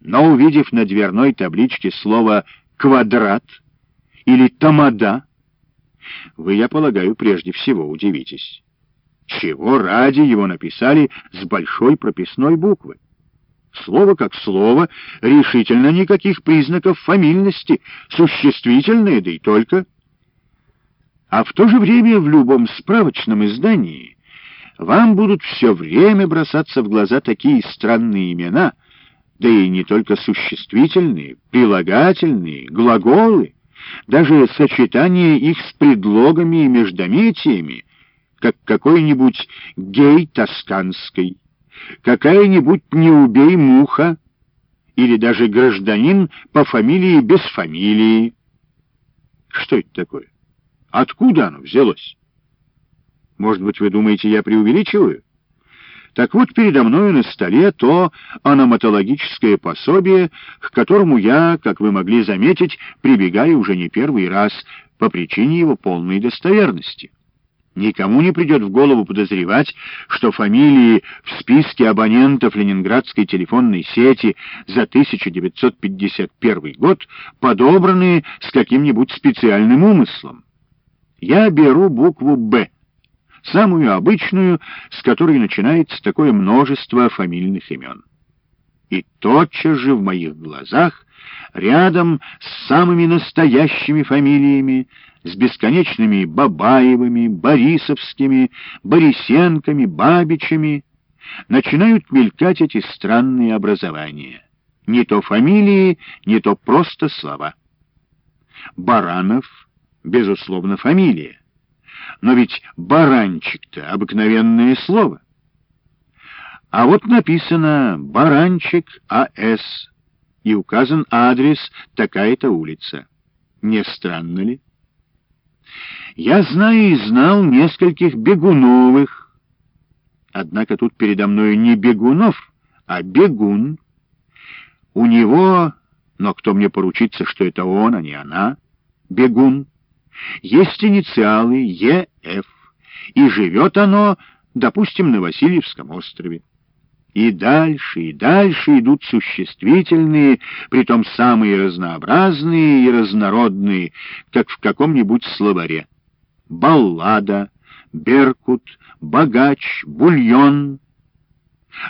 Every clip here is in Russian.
Но увидев на дверной табличке слово «квадрат» или «тамада», вы, я полагаю, прежде всего удивитесь. Чего ради его написали с большой прописной буквы? Слово как слово, решительно никаких признаков фамильности, существительное, да и только. А в то же время в любом справочном издании вам будут все время бросаться в глаза такие странные имена, да и не только существительные, прилагательные, глаголы, даже сочетание их с предлогами и междометиями, как какой-нибудь гей тосканской, какая-нибудь «не убей муха» или даже гражданин по фамилии без фамилии. Что это такое? Откуда оно взялось? Может быть, вы думаете, я преувеличиваю? Так вот, передо мною на столе то аноматологическое пособие, к которому я, как вы могли заметить, прибегаю уже не первый раз по причине его полной достоверности. Никому не придет в голову подозревать, что фамилии в списке абонентов Ленинградской телефонной сети за 1951 год подобраны с каким-нибудь специальным умыслом. Я беру букву «Б», самую обычную, с которой начинается такое множество фамильных имен. И тотчас же в моих глазах, рядом с самыми настоящими фамилиями, с бесконечными Бабаевыми, Борисовскими, Борисенками, Бабичами, начинают мелькать эти странные образования. Не то фамилии, не то просто слова. Баранов, безусловно, фамилия. Но ведь баранчик-то обыкновенное слово. А вот написано «Баранчик А.С.» и указан адрес такая-то улица. Не странно ли? Я знаю и знал нескольких Бегуновых. Однако тут передо мной не Бегунов, а Бегун. У него, но кто мне поручится, что это он, а не она, Бегун, есть инициалы ЕФ, и живет оно, допустим, на Васильевском острове. И дальше, и дальше идут существительные, притом самые разнообразные и разнородные, как в каком-нибудь словаре. Баллада, беркут, богач, бульон.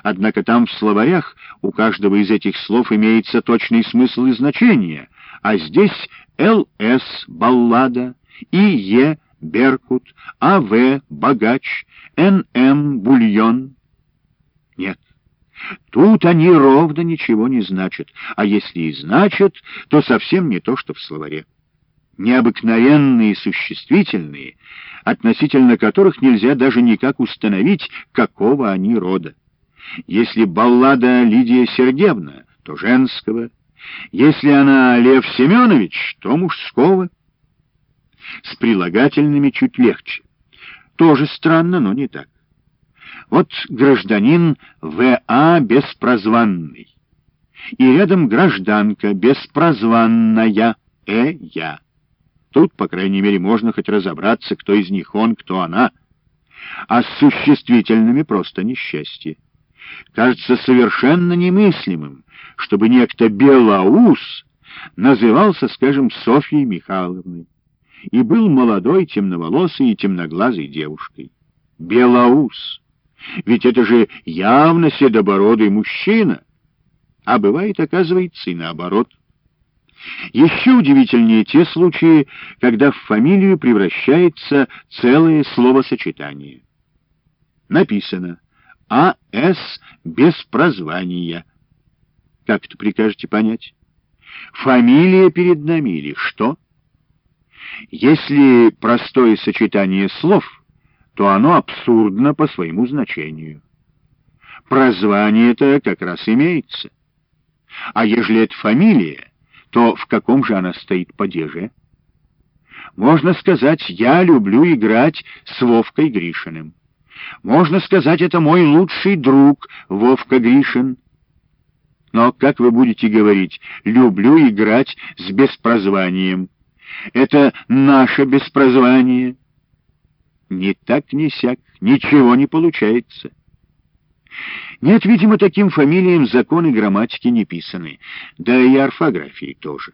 Однако там в словарях у каждого из этих слов имеется точный смысл и значение, а здесь ЛС — баллада, ИЕ — беркут, АВ — богач, НМ — бульон. Нет, Тут они ровно ничего не значат, а если и значат, то совсем не то, что в словаре. Необыкновенные существительные, относительно которых нельзя даже никак установить, какого они рода. Если баллада Лидия Сергеевна, то женского. Если она Лев Семенович, то мужского. С прилагательными чуть легче. Тоже странно, но не так. Вот гражданин В.А. беспрозванный. И рядом гражданка беспрозванная Э.Я. Тут, по крайней мере, можно хоть разобраться, кто из них он, кто она. А с существительными просто несчастье. Кажется совершенно немыслимым, чтобы некто Белоус назывался, скажем, Софьей Михайловной и был молодой, темноволосой и темноглазой девушкой. Белоус. Ведь это же явно седобородый мужчина. А бывает, оказывается, и наоборот. Еще удивительнее те случаи, когда в фамилию превращается целое словосочетание. Написано «А.С. без прозвания». Как это прикажете понять? Фамилия перед нами или что? Если простое сочетание слов — то оно абсурдно по своему значению. Прозвание это как раз имеется. А ежели это фамилия, то в каком же она стоит падеже? Можно сказать, я люблю играть с Вовкой Гришиным. Можно сказать, это мой лучший друг Вовка Гришин. Но как вы будете говорить «люблю играть с беспрозванием»? Это наше беспрозвание. Ни так, ни сяк, ничего не получается. Нет, видимо, таким фамилиям законы грамматики не писаны, да и орфографии тоже.